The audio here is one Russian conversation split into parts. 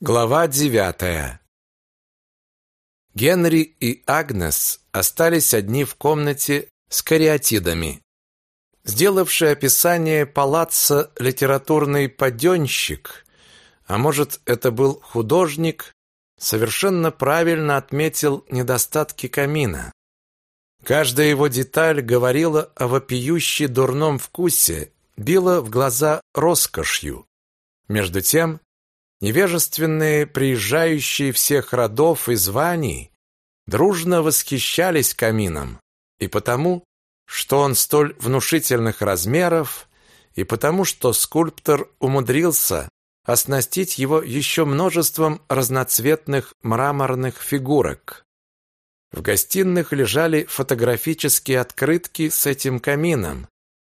Глава девятая. Генри и Агнес остались одни в комнате с кариатидами. Сделавший описание палаца литературный паденщик, а может, это был художник, совершенно правильно отметил недостатки камина. Каждая его деталь говорила о вопиюще дурном вкусе, била в глаза роскошью. Между тем, Невежественные, приезжающие всех родов и званий, дружно восхищались камином, и потому, что он столь внушительных размеров, и потому, что скульптор умудрился оснастить его еще множеством разноцветных мраморных фигурок. В гостиных лежали фотографические открытки с этим камином,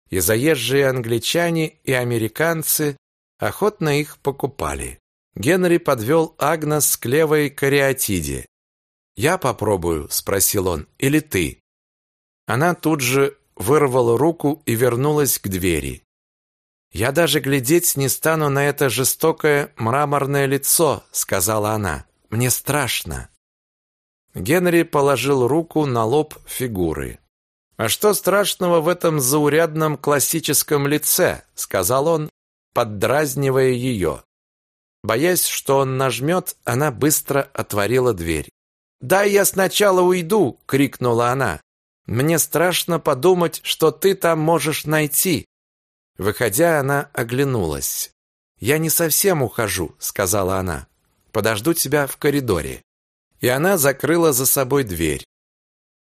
и заезжие англичане и американцы охотно их покупали. Генри подвел Агнес к левой кариатиде. «Я попробую?» – спросил он. «Или ты?» Она тут же вырвала руку и вернулась к двери. «Я даже глядеть не стану на это жестокое мраморное лицо», – сказала она. «Мне страшно». Генри положил руку на лоб фигуры. «А что страшного в этом заурядном классическом лице?» – сказал он, поддразнивая ее. Боясь, что он нажмет, она быстро отворила дверь. «Дай я сначала уйду!» — крикнула она. «Мне страшно подумать, что ты там можешь найти!» Выходя, она оглянулась. «Я не совсем ухожу», — сказала она. «Подожду тебя в коридоре». И она закрыла за собой дверь.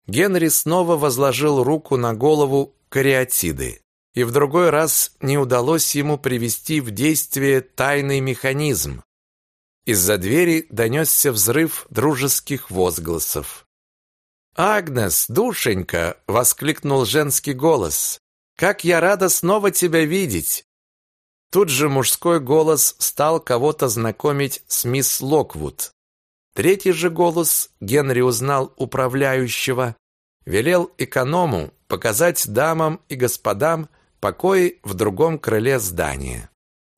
Генри снова возложил руку на голову кариатиды и в другой раз не удалось ему привести в действие тайный механизм. Из-за двери донесся взрыв дружеских возгласов. «Агнес, душенька!» — воскликнул женский голос. «Как я рада снова тебя видеть!» Тут же мужской голос стал кого-то знакомить с мисс Локвуд. Третий же голос, Генри узнал управляющего, велел эконому показать дамам и господам покои в другом крыле здания.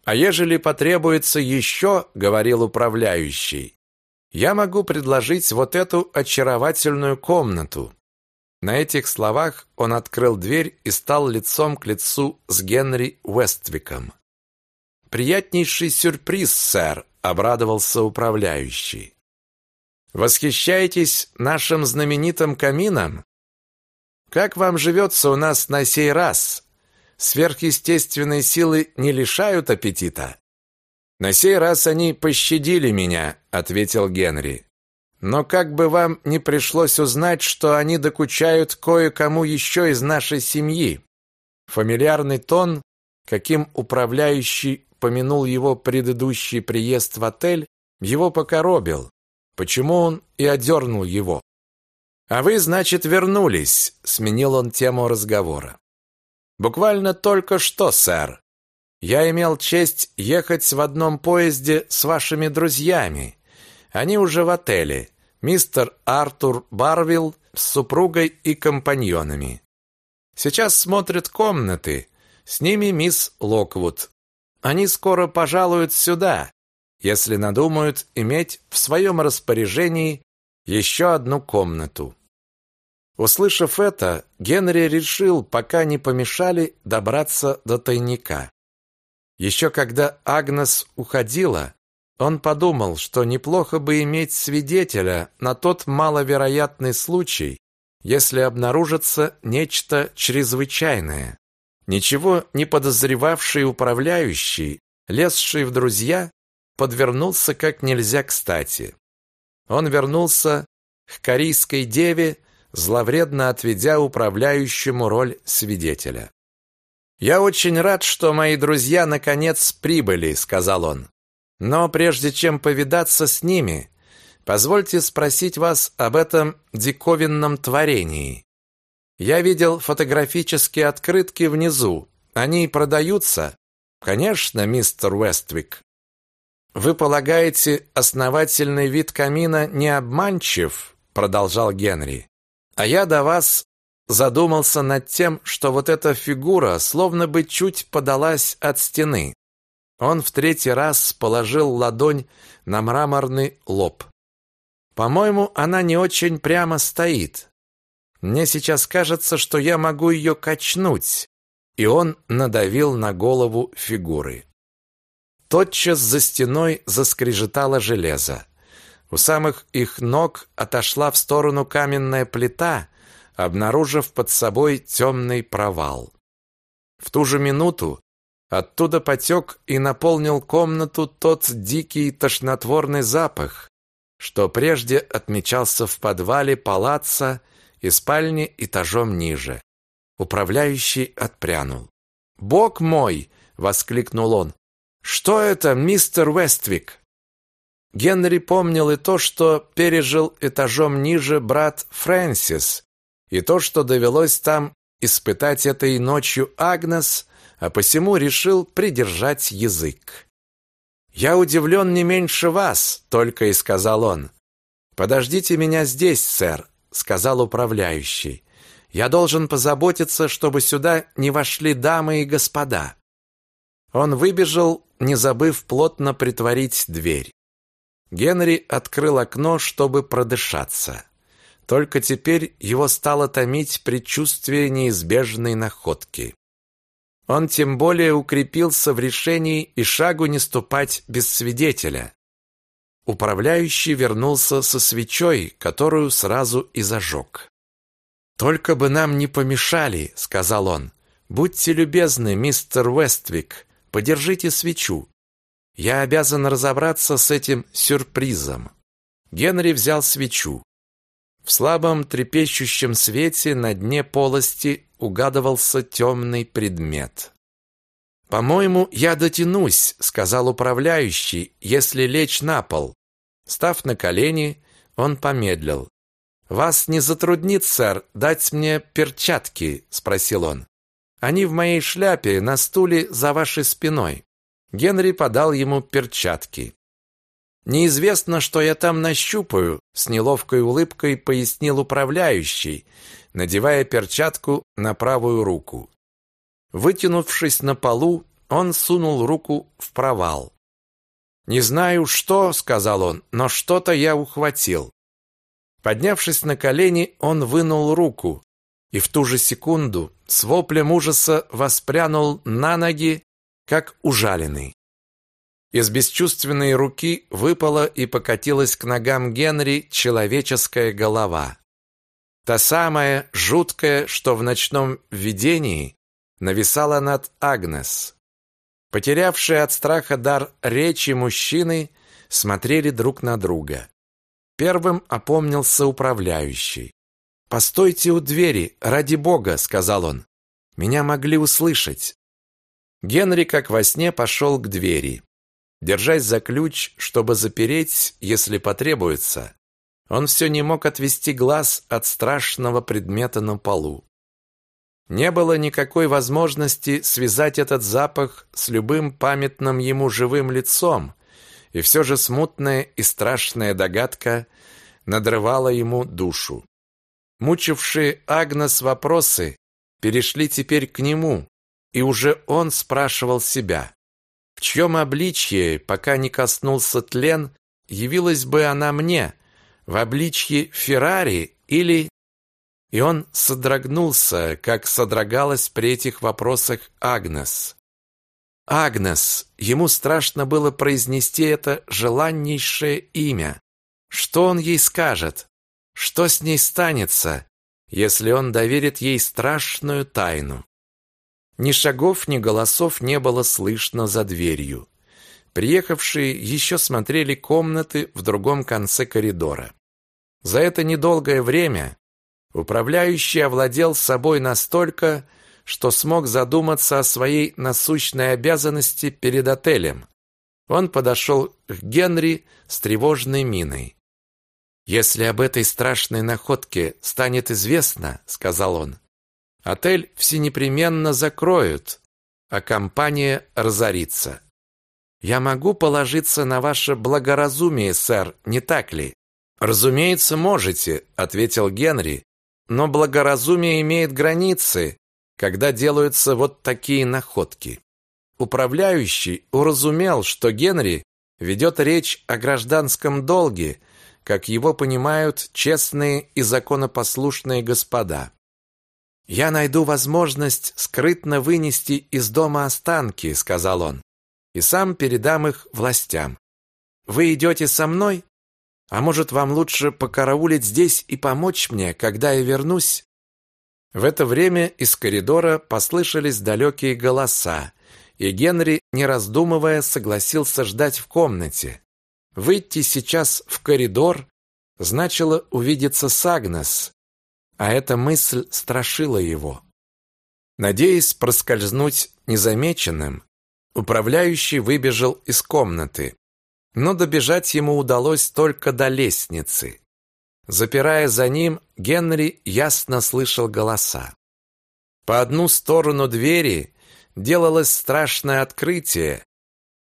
«А ежели потребуется еще, — говорил управляющий, — я могу предложить вот эту очаровательную комнату». На этих словах он открыл дверь и стал лицом к лицу с Генри Уэствиком. «Приятнейший сюрприз, сэр», — обрадовался управляющий. «Восхищаетесь нашим знаменитым камином? Как вам живется у нас на сей раз? Сверхъестественные силы не лишают аппетита. На сей раз они пощадили меня, ответил Генри. Но как бы вам не пришлось узнать, что они докучают кое-кому еще из нашей семьи. Фамильярный тон, каким управляющий помянул его предыдущий приезд в отель, его покоробил. Почему он и одернул его? «А вы, значит, вернулись», — сменил он тему разговора. Буквально только что, сэр. Я имел честь ехать в одном поезде с вашими друзьями. Они уже в отеле. Мистер Артур Барвилл с супругой и компаньонами. Сейчас смотрят комнаты. С ними мисс Локвуд. Они скоро пожалуют сюда, если надумают иметь в своем распоряжении еще одну комнату. Услышав это, Генри решил, пока не помешали, добраться до тайника. Еще когда Агнес уходила, он подумал, что неплохо бы иметь свидетеля на тот маловероятный случай, если обнаружится нечто чрезвычайное. Ничего не подозревавший управляющий, лезший в друзья, подвернулся как нельзя кстати. Он вернулся к корейской деве, зловредно отведя управляющему роль свидетеля. «Я очень рад, что мои друзья наконец прибыли», — сказал он. «Но прежде чем повидаться с ними, позвольте спросить вас об этом диковинном творении. Я видел фотографические открытки внизу. Они продаются?» «Конечно, мистер Уэствик». «Вы полагаете, основательный вид камина не обманчив?» продолжал Генри. А я до вас задумался над тем, что вот эта фигура словно бы чуть подалась от стены. Он в третий раз положил ладонь на мраморный лоб. По-моему, она не очень прямо стоит. Мне сейчас кажется, что я могу ее качнуть. И он надавил на голову фигуры. Тотчас за стеной заскрежетало железо. У самых их ног отошла в сторону каменная плита, обнаружив под собой темный провал. В ту же минуту оттуда потек и наполнил комнату тот дикий тошнотворный запах, что прежде отмечался в подвале палаца и спальне этажом ниже. Управляющий отпрянул. «Бог мой!» — воскликнул он. «Что это, мистер Вествик?» Генри помнил и то, что пережил этажом ниже брат Фрэнсис, и то, что довелось там испытать этой ночью Агнес, а посему решил придержать язык. «Я удивлен не меньше вас», — только и сказал он. «Подождите меня здесь, сэр», — сказал управляющий. «Я должен позаботиться, чтобы сюда не вошли дамы и господа». Он выбежал, не забыв плотно притворить дверь. Генри открыл окно, чтобы продышаться. Только теперь его стало томить предчувствие неизбежной находки. Он тем более укрепился в решении и шагу не ступать без свидетеля. Управляющий вернулся со свечой, которую сразу и зажег. «Только бы нам не помешали», — сказал он. «Будьте любезны, мистер Вествик, подержите свечу. Я обязан разобраться с этим сюрпризом». Генри взял свечу. В слабом трепещущем свете на дне полости угадывался темный предмет. «По-моему, я дотянусь», — сказал управляющий, «если лечь на пол». Став на колени, он помедлил. «Вас не затруднит, сэр, дать мне перчатки?» — спросил он. «Они в моей шляпе на стуле за вашей спиной». Генри подал ему перчатки. Неизвестно, что я там нащупаю, с неловкой улыбкой пояснил управляющий, надевая перчатку на правую руку. Вытянувшись на полу, он сунул руку в провал. «Не знаю, что», — сказал он, — «но что-то я ухватил». Поднявшись на колени, он вынул руку и в ту же секунду с воплем ужаса воспрянул на ноги, как ужаленный. Из бесчувственной руки выпала и покатилась к ногам Генри человеческая голова. Та самая, жуткая, что в ночном видении нависала над Агнес. Потерявшие от страха дар речи мужчины смотрели друг на друга. Первым опомнился управляющий. «Постойте у двери, ради бога», — сказал он. «Меня могли услышать». Генри, как во сне, пошел к двери. Держась за ключ, чтобы запереть, если потребуется, он все не мог отвести глаз от страшного предмета на полу. Не было никакой возможности связать этот запах с любым памятным ему живым лицом, и все же смутная и страшная догадка надрывала ему душу. Мучившие Агнес вопросы перешли теперь к нему, и уже он спрашивал себя, в чьем обличье, пока не коснулся тлен, явилась бы она мне, в обличье Феррари или... И он содрогнулся, как содрогалась при этих вопросах Агнес. Агнес, ему страшно было произнести это желаннейшее имя. Что он ей скажет? Что с ней станется, если он доверит ей страшную тайну? Ни шагов, ни голосов не было слышно за дверью. Приехавшие еще смотрели комнаты в другом конце коридора. За это недолгое время управляющий овладел собой настолько, что смог задуматься о своей насущной обязанности перед отелем. Он подошел к Генри с тревожной миной. «Если об этой страшной находке станет известно, — сказал он, Отель все непременно закроют, а компания разорится. Я могу положиться на ваше благоразумие, сэр, не так ли? Разумеется, можете, ответил Генри. Но благоразумие имеет границы, когда делаются вот такие находки. управляющий уразумел, что Генри ведет речь о гражданском долге, как его понимают честные и законопослушные господа. «Я найду возможность скрытно вынести из дома останки», — сказал он, «и сам передам их властям. Вы идете со мной? А может, вам лучше покараулить здесь и помочь мне, когда я вернусь?» В это время из коридора послышались далекие голоса, и Генри, не раздумывая, согласился ждать в комнате. Выйти сейчас в коридор значило увидеться с Агнес, а эта мысль страшила его. Надеясь проскользнуть незамеченным, управляющий выбежал из комнаты, но добежать ему удалось только до лестницы. Запирая за ним, Генри ясно слышал голоса. По одну сторону двери делалось страшное открытие,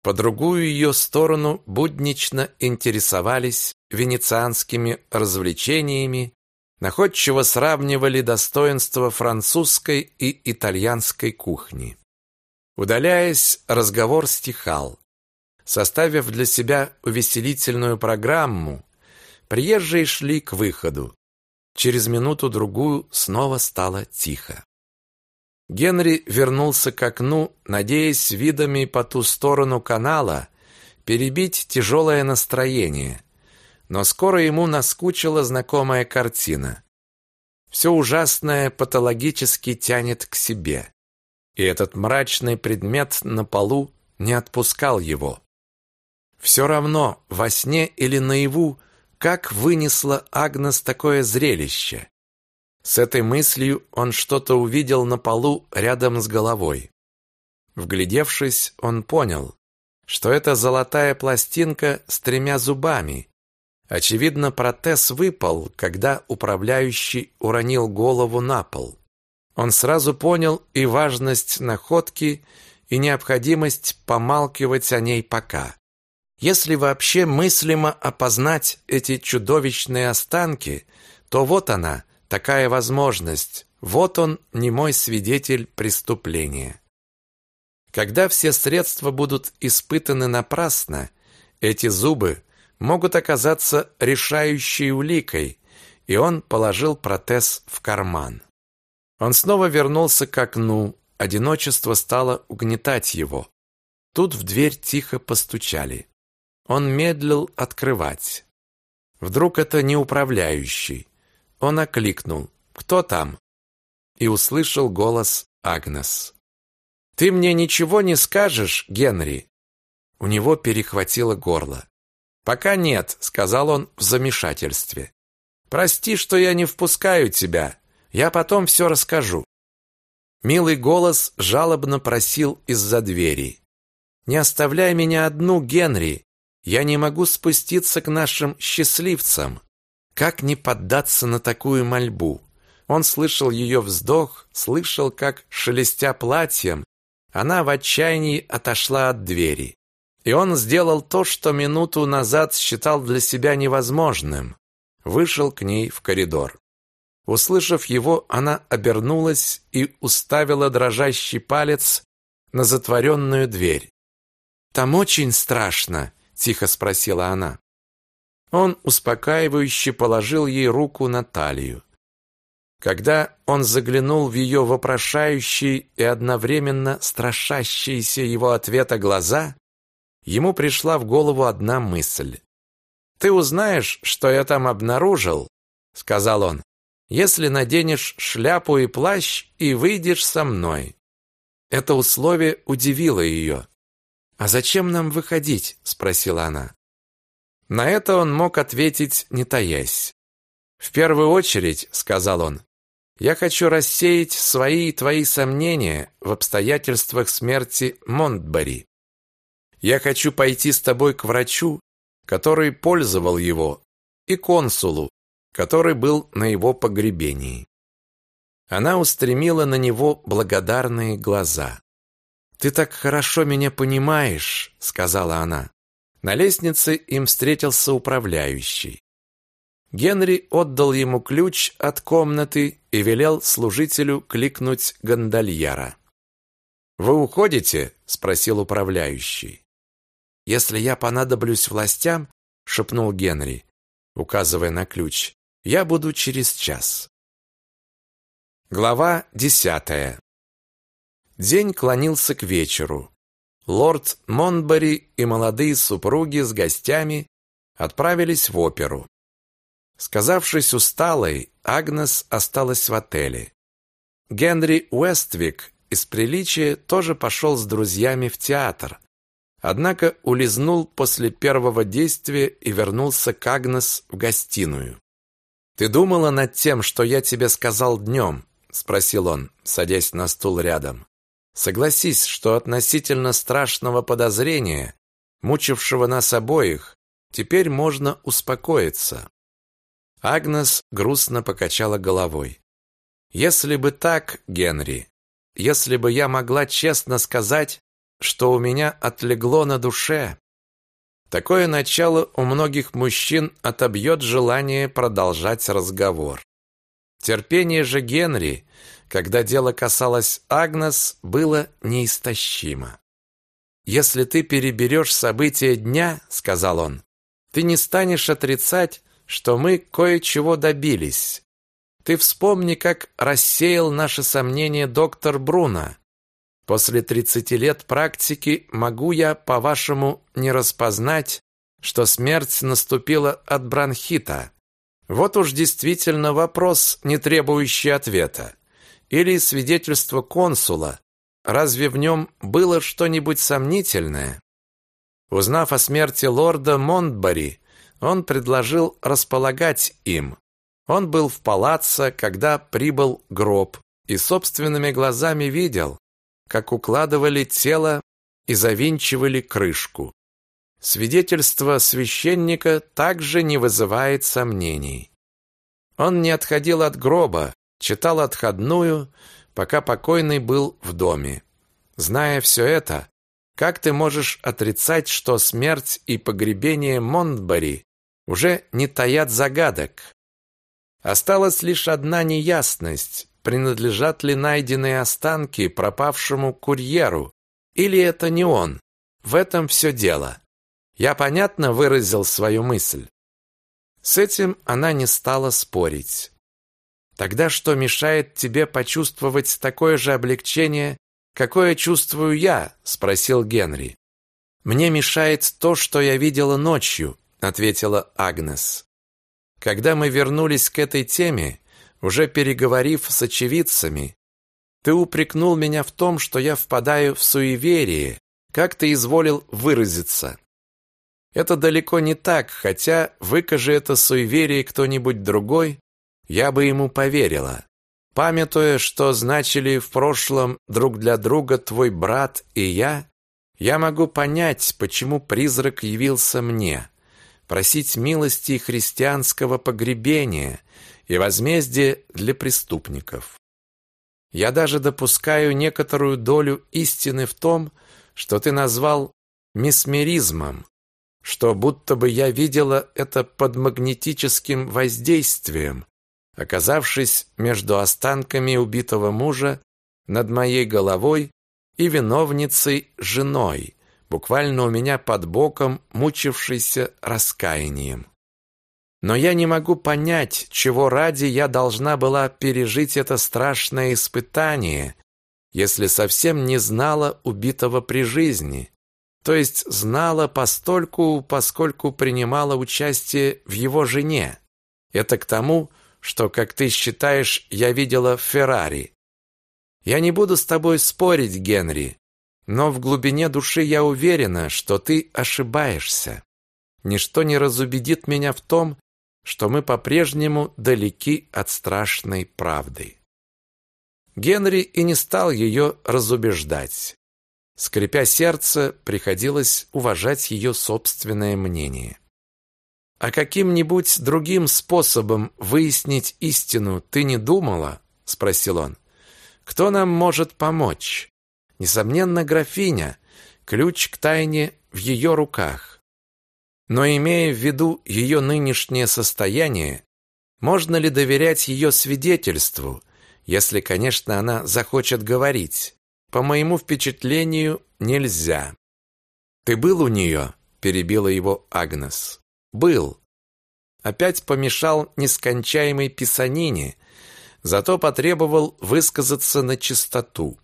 по другую ее сторону буднично интересовались венецианскими развлечениями, находчиво сравнивали достоинства французской и итальянской кухни. Удаляясь, разговор стихал. Составив для себя увеселительную программу, Приезжие шли к выходу. Через минуту-другую снова стало тихо. Генри вернулся к окну, надеясь видами по ту сторону канала перебить тяжелое настроение. Но скоро ему наскучила знакомая картина. Все ужасное патологически тянет к себе. И этот мрачный предмет на полу не отпускал его. Все равно, во сне или наяву, как вынесла Агнес такое зрелище? С этой мыслью он что-то увидел на полу рядом с головой. Вглядевшись, он понял, что это золотая пластинка с тремя зубами. Очевидно, протез выпал, когда управляющий уронил голову на пол. Он сразу понял и важность находки, и необходимость помалкивать о ней пока. Если вообще мыслимо опознать эти чудовищные останки, то вот она, такая возможность. Вот он, немой свидетель преступления. Когда все средства будут испытаны напрасно, эти зубы могут оказаться решающей уликой, и он положил протез в карман. Он снова вернулся к окну, одиночество стало угнетать его. Тут в дверь тихо постучали. Он медлил открывать. Вдруг это не управляющий. Он окликнул «Кто там?» и услышал голос Агнес. «Ты мне ничего не скажешь, Генри?» У него перехватило горло. «Пока нет», — сказал он в замешательстве. «Прости, что я не впускаю тебя. Я потом все расскажу». Милый голос жалобно просил из-за двери. «Не оставляй меня одну, Генри. Я не могу спуститься к нашим счастливцам. Как не поддаться на такую мольбу? Он слышал ее вздох, слышал, как, шелестя платьем, она в отчаянии отошла от двери. И он сделал то, что минуту назад считал для себя невозможным. Вышел к ней в коридор. Услышав его, она обернулась и уставила дрожащий палец на затворенную дверь. «Там очень страшно», тихо спросила она. Он успокаивающе положил ей руку на талию. Когда он заглянул в ее вопрошающие и одновременно страшащиеся его ответа глаза, ему пришла в голову одна мысль. «Ты узнаешь, что я там обнаружил», — сказал он, «если наденешь шляпу и плащ и выйдешь со мной». Это условие удивило ее. «А зачем нам выходить?» – спросила она. На это он мог ответить, не таясь. «В первую очередь», – сказал он, – «я хочу рассеять свои и твои сомнения в обстоятельствах смерти Монтбари. Я хочу пойти с тобой к врачу, который пользовал его, и консулу, который был на его погребении». Она устремила на него благодарные глаза. «Ты так хорошо меня понимаешь», — сказала она. На лестнице им встретился управляющий. Генри отдал ему ключ от комнаты и велел служителю кликнуть гондольера. Вы уходите? спросил управляющий. Если я понадоблюсь властям, шепнул Генри, указывая на ключ. Я буду через час. Глава десятая. День клонился к вечеру. Лорд Монбери и молодые супруги с гостями отправились в оперу. Сказавшись усталой, Агнес осталась в отеле. Генри Уэствик из приличия тоже пошел с друзьями в театр, однако улизнул после первого действия и вернулся к Агнес в гостиную. «Ты думала над тем, что я тебе сказал днем?» – спросил он, садясь на стул рядом. «Согласись, что относительно страшного подозрения, мучившего нас обоих, теперь можно успокоиться. Агнес грустно покачала головой. Если бы так, Генри, если бы я могла честно сказать, что у меня отлегло на душе. Такое начало у многих мужчин отобьет желание продолжать разговор. Терпение же Генри, когда дело касалось Агнес, было неистощимо. «Если ты переберешь события дня, — сказал он, — ты не станешь отрицать, что мы кое-чего добились. Ты вспомни, как рассеял наши сомнения доктор Бруно. После 30 лет практики могу я, по-вашему, не распознать, что смерть наступила от бронхита? Вот уж действительно вопрос, не требующий ответа. Или свидетельство консула. Разве в нем было что-нибудь сомнительное? Узнав о смерти лорда Монтбари, он предложил располагать им. Он был в палаццо, когда прибыл гроб, и собственными глазами видел, как укладывали тело и завинчивали крышку. Свидетельство священника также не вызывает сомнений. Он не отходил от гроба, читал отходную, пока покойный был в доме. Зная все это, как ты можешь отрицать, что смерть и погребение Монтбари уже не таят загадок. Осталась лишь одна неясность, принадлежат ли найденные останки пропавшему курьеру, или это не он. В этом все дело. Я понятно выразил свою мысль. С этим она не стала спорить. Тогда что мешает тебе почувствовать такое же облегчение, какое чувствую я, спросил Генри. Мне мешает то, что я видела ночью, ответила Агнес. Когда мы вернулись к этой теме, уже переговорив с очевидцами, ты упрекнул меня в том, что я впадаю в суеверие, как ты изволил выразиться. Это далеко не так, хотя выкажи это суеверие кто-нибудь другой, я бы ему поверила. Памятуя, что значили в прошлом друг для друга твой брат и я, я могу понять, почему призрак явился мне просить милости христианского погребения и возмездия для преступников. Я даже допускаю некоторую долю истины в том, что ты назвал месмеризмом, что будто бы я видела это под магнетическим воздействием, оказавшись между останками убитого мужа над моей головой и виновницей женой, буквально у меня под боком, мучившийся раскаянием. Но я не могу понять, чего ради я должна была пережить это страшное испытание, если совсем не знала убитого при жизни, то есть знала постольку, поскольку принимала участие в его жене. Это к тому, что, как ты считаешь, я видела Феррари. Я не буду с тобой спорить, Генри, но в глубине души я уверена, что ты ошибаешься. Ничто не разубедит меня в том, что мы по-прежнему далеки от страшной правды. Генри и не стал ее разубеждать. Скрипя сердце, приходилось уважать ее собственное мнение. «А каким-нибудь другим способом выяснить истину ты не думала?» – спросил он. «Кто нам может помочь?» Несомненно, графиня. Ключ к тайне в ее руках. Но имея в виду ее нынешнее состояние, можно ли доверять ее свидетельству, если, конечно, она захочет говорить? по моему впечатлению, нельзя. Ты был у нее?» – перебила его Агнес. «Был. Опять помешал нескончаемой писанине, зато потребовал высказаться на чистоту.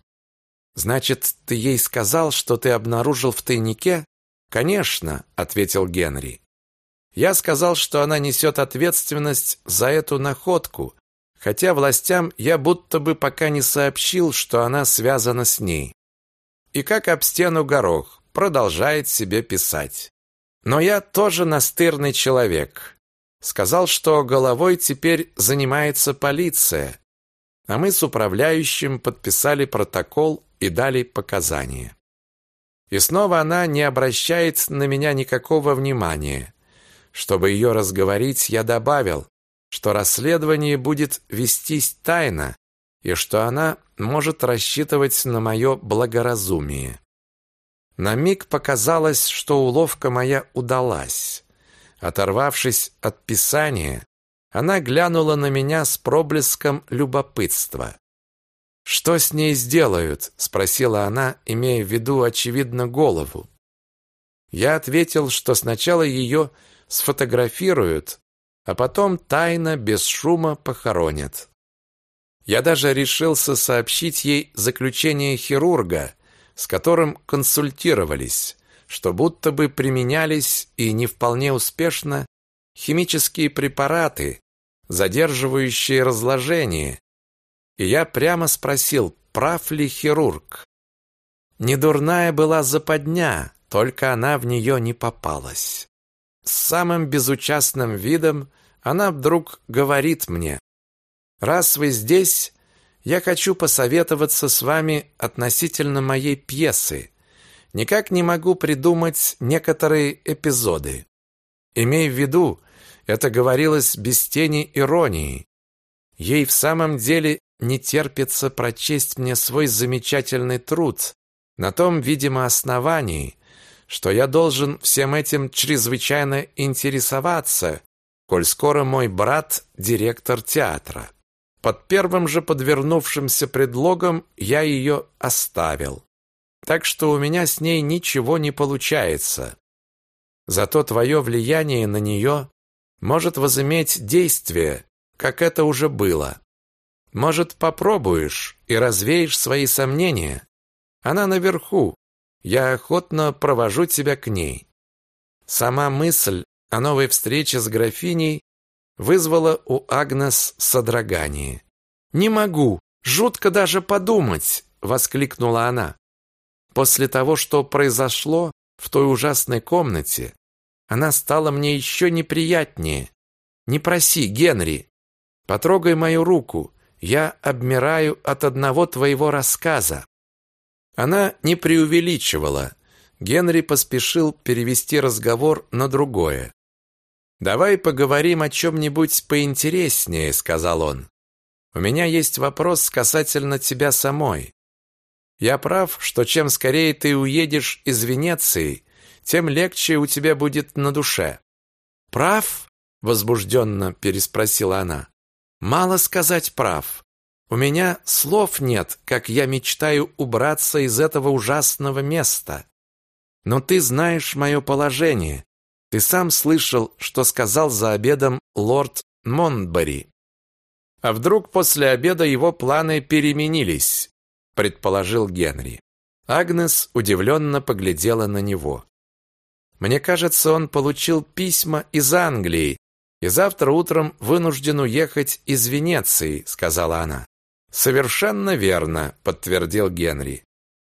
Значит, ты ей сказал, что ты обнаружил в тайнике? Конечно, ответил Генри. Я сказал, что она несет ответственность за эту находку, хотя властям я будто бы пока не сообщил, что она связана с ней. И как об стену горох, продолжает себе писать. Но я тоже настырный человек. Сказал, что головой теперь занимается полиция, а мы с управляющим подписали протокол и дали показания. И снова она не обращает на меня никакого внимания. Чтобы ее разговорить, я добавил, что расследование будет вестись тайно и что она может рассчитывать на мое благоразумие. На миг показалось, что уловка моя удалась. Оторвавшись от писания, она глянула на меня с проблеском любопытства. «Что с ней сделают?» – спросила она, имея в виду, очевидно, голову. Я ответил, что сначала ее сфотографируют, а потом тайно, без шума похоронят. Я даже решился сообщить ей заключение хирурга, с которым консультировались, что будто бы применялись и не вполне успешно химические препараты, задерживающие разложение. И я прямо спросил, прав ли хирург. Недурная была западня, только она в нее не попалась. С самым безучастным видом она вдруг говорит мне, «Раз вы здесь, я хочу посоветоваться с вами относительно моей пьесы. Никак не могу придумать некоторые эпизоды. Имей в виду, это говорилось без тени иронии. Ей в самом деле не терпится прочесть мне свой замечательный труд на том, видимо, основании, что я должен всем этим чрезвычайно интересоваться, коль скоро мой брат директор театра. Под первым же подвернувшимся предлогом я ее оставил. Так что у меня с ней ничего не получается. Зато твое влияние на нее может возыметь действие, как это уже было. Может, попробуешь и развеешь свои сомнения. Она наверху, я охотно провожу тебя к ней. Сама мысль о новой встрече с графиней вызвала у Агнес содрогание. «Не могу, жутко даже подумать!» — воскликнула она. После того, что произошло в той ужасной комнате, она стала мне еще неприятнее. Не проси, Генри, потрогай мою руку, я обмираю от одного твоего рассказа. Она не преувеличивала. Генри поспешил перевести разговор на другое. «Давай поговорим о чем-нибудь поинтереснее», — сказал он. «У меня есть вопрос касательно тебя самой. Я прав, что чем скорее ты уедешь из Венеции, тем легче у тебя будет на душе». «Прав?» — возбужденно переспросила она. «Мало сказать прав. У меня слов нет, как я мечтаю убраться из этого ужасного места. Но ты знаешь мое положение. Ты сам слышал, что сказал за обедом лорд Монбери. А вдруг после обеда его планы переменились, предположил Генри. Агнес удивленно поглядела на него. Мне кажется, он получил письма из Англии и завтра утром вынужден уехать из Венеции, сказала она. Совершенно верно, подтвердил Генри.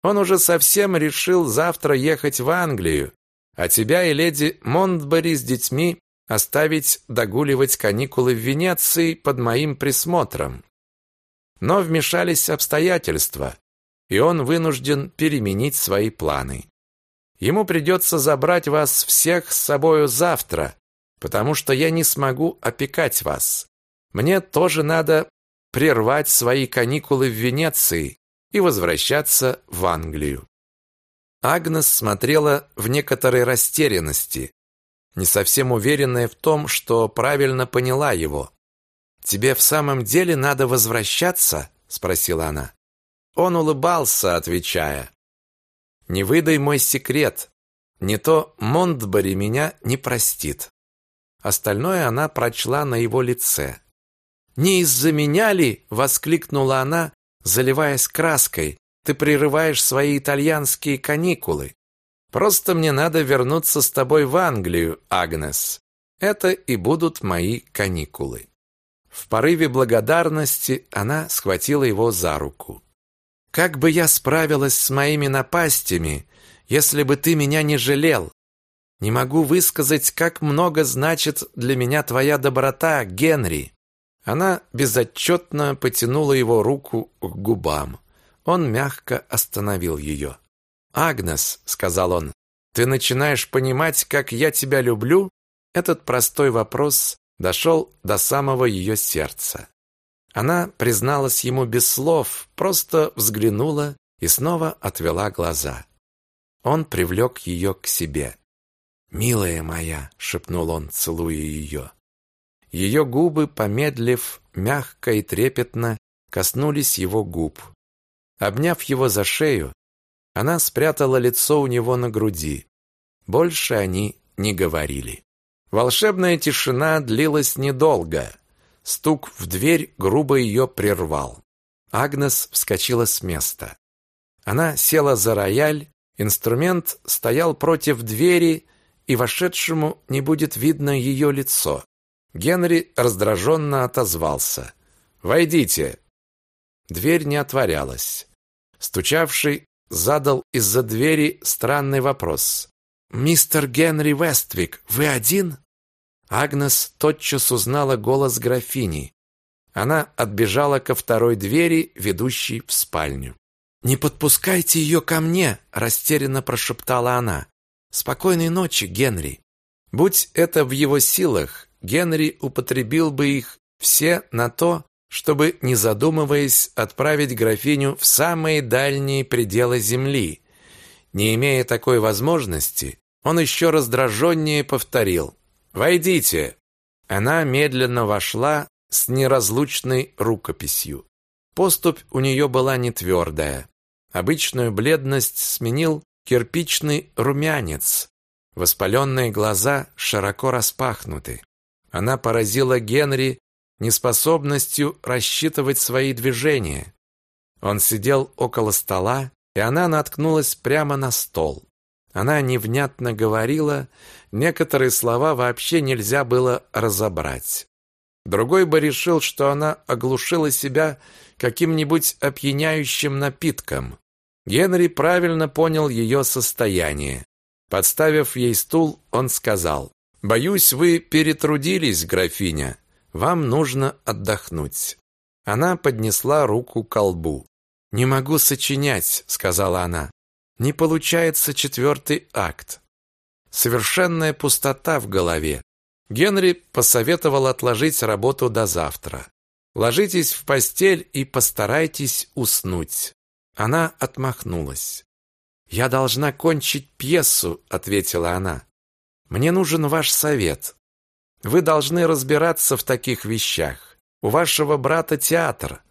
Он уже совсем решил завтра ехать в Англию, а тебя и леди Монтбери с детьми оставить догуливать каникулы в Венеции под моим присмотром. Но вмешались обстоятельства, и он вынужден переменить свои планы. Ему придется забрать вас всех с собою завтра, потому что я не смогу опекать вас. Мне тоже надо прервать свои каникулы в Венеции и возвращаться в Англию. Агнес смотрела в некоторой растерянности, не совсем уверенная в том, что правильно поняла его. «Тебе в самом деле надо возвращаться?» – спросила она. Он улыбался, отвечая. «Не выдай мой секрет, не то Монтбери меня не простит». Остальное она прочла на его лице. «Не из-за меня ли?» — воскликнула она, заливаясь краской. «Ты прерываешь свои итальянские каникулы. Просто мне надо вернуться с тобой в Англию, Агнес. Это и будут мои каникулы». В порыве благодарности она схватила его за руку. «Как бы я справилась с моими напастями, если бы ты меня не жалел? Не могу высказать, как много значит для меня твоя доброта, Генри». Она безотчетно потянула его руку к губам. Он мягко остановил ее. «Агнес», — сказал он, — «ты начинаешь понимать, как я тебя люблю?» Этот простой вопрос дошел до самого ее сердца. Она призналась ему без слов, просто взглянула и снова отвела глаза. Он привлек ее к себе. «Милая моя», — шепнул он, целуя ее. Ее губы, помедлив, мягко и трепетно коснулись его губ. Обняв его за шею, она спрятала лицо у него на груди. Больше они не говорили. Волшебная тишина длилась недолго. Стук в дверь грубо ее прервал. Агнес вскочила с места. Она села за рояль, инструмент стоял против двери, и вошедшему не будет видно ее лицо. Генри раздраженно отозвался. «Войдите!» Дверь не отворялась. Стучавший задал из-за двери странный вопрос. «Мистер Генри Вествик, вы один?» Агнес тотчас узнала голос графини. Она отбежала ко второй двери, ведущей в спальню. «Не подпускайте ее ко мне!» – растерянно прошептала она. «Спокойной ночи, Генри!» Будь это в его силах, Генри употребил бы их все на то, чтобы, не задумываясь, отправить графиню в самые дальние пределы земли. Не имея такой возможности, он еще раздраженнее повторил «Войдите!». Она медленно вошла с неразлучной рукописью. Поступь у нее была не твердая. Обычную бледность сменил кирпичный румянец. Воспаленные глаза широко распахнуты. Она поразила Генри неспособностью рассчитывать свои движения. Он сидел около стола, и она наткнулась прямо на стол. Она невнятно говорила, некоторые слова вообще нельзя было разобрать. Другой бы решил, что она оглушила себя каким-нибудь опьяняющим напитком. Генри правильно понял ее состояние. Подставив ей стул, он сказал, «Боюсь, вы перетрудились, графиня. Вам нужно отдохнуть». Она поднесла руку к колбу. «Не могу сочинять», — сказала она. Не получается четвертый акт. Совершенная пустота в голове. Генри посоветовал отложить работу до завтра. Ложитесь в постель и постарайтесь уснуть. Она отмахнулась. «Я должна кончить пьесу», — ответила она. «Мне нужен ваш совет. Вы должны разбираться в таких вещах. У вашего брата театр.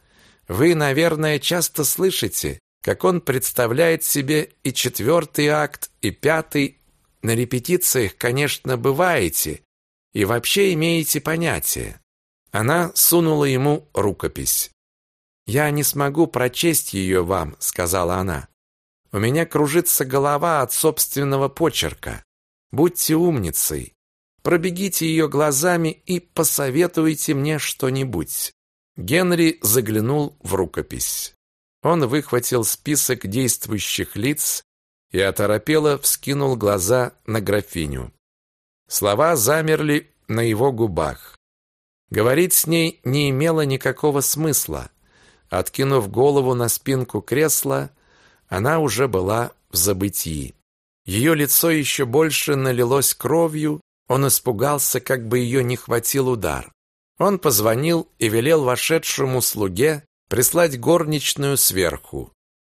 Вы, наверное, часто слышите, как он представляет себе и четвертый акт, и пятый. На репетициях, конечно, бываете, и вообще имеете понятие. Она сунула ему рукопись. «Я не смогу прочесть ее вам», — сказала она. «У меня кружится голова от собственного почерка. Будьте умницей. Пробегите ее глазами и посоветуйте мне что-нибудь». Генри заглянул в рукопись. Он выхватил список действующих лиц и оторопело вскинул глаза на графиню. Слова замерли на его губах. Говорить с ней не имело никакого смысла. Откинув голову на спинку кресла, она уже была в забытии. Ее лицо еще больше налилось кровью, он испугался, как бы ее не хватил удар. Он позвонил и велел вошедшему слуге прислать горничную сверху.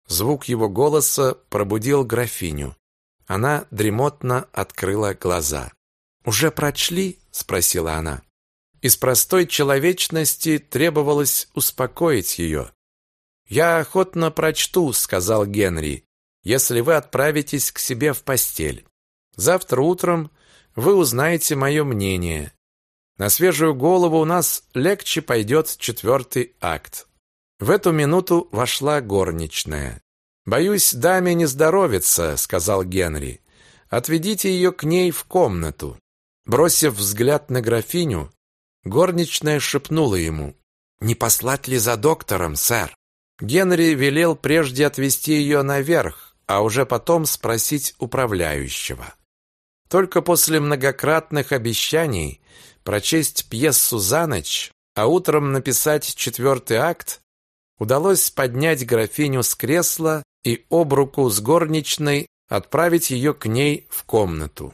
Звук его голоса пробудил графиню. Она дремотно открыла глаза. «Уже прочли?» – спросила она. Из простой человечности требовалось успокоить ее. «Я охотно прочту», — сказал Генри, «если вы отправитесь к себе в постель. Завтра утром вы узнаете мое мнение. На свежую голову у нас легче пойдет четвертый акт». В эту минуту вошла горничная. «Боюсь, даме не здоровится», — сказал Генри. «Отведите ее к ней в комнату». Бросив взгляд на графиню, горничная шепнула ему. «Не послать ли за доктором, сэр?» Генри велел прежде отвезти ее наверх, а уже потом спросить управляющего. Только после многократных обещаний прочесть пьесу за ночь, а утром написать четвертый акт, удалось поднять графиню с кресла и об руку с горничной отправить ее к ней в комнату.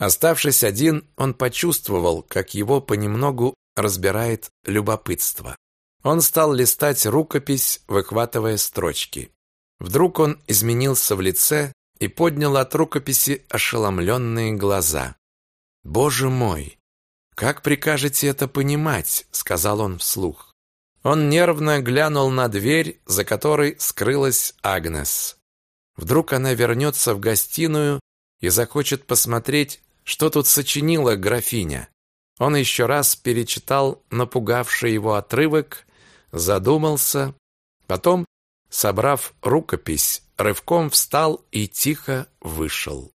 Оставшись один, он почувствовал, как его понемногу разбирает любопытство. Он стал листать рукопись, выхватывая строчки. Вдруг он изменился в лице и поднял от рукописи ошеломленные глаза. «Боже мой! Как прикажете это понимать?» — сказал он вслух. Он нервно глянул на дверь, за которой скрылась Агнес. Вдруг она вернется в гостиную и захочет посмотреть, что тут сочинила графиня. Он еще раз перечитал напугавший его отрывок, задумался, потом, собрав рукопись, рывком встал и тихо вышел.